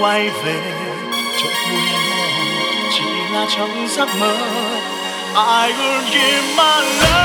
quay về chốn muôn màu chỉ là trong giấc mơ I will give my love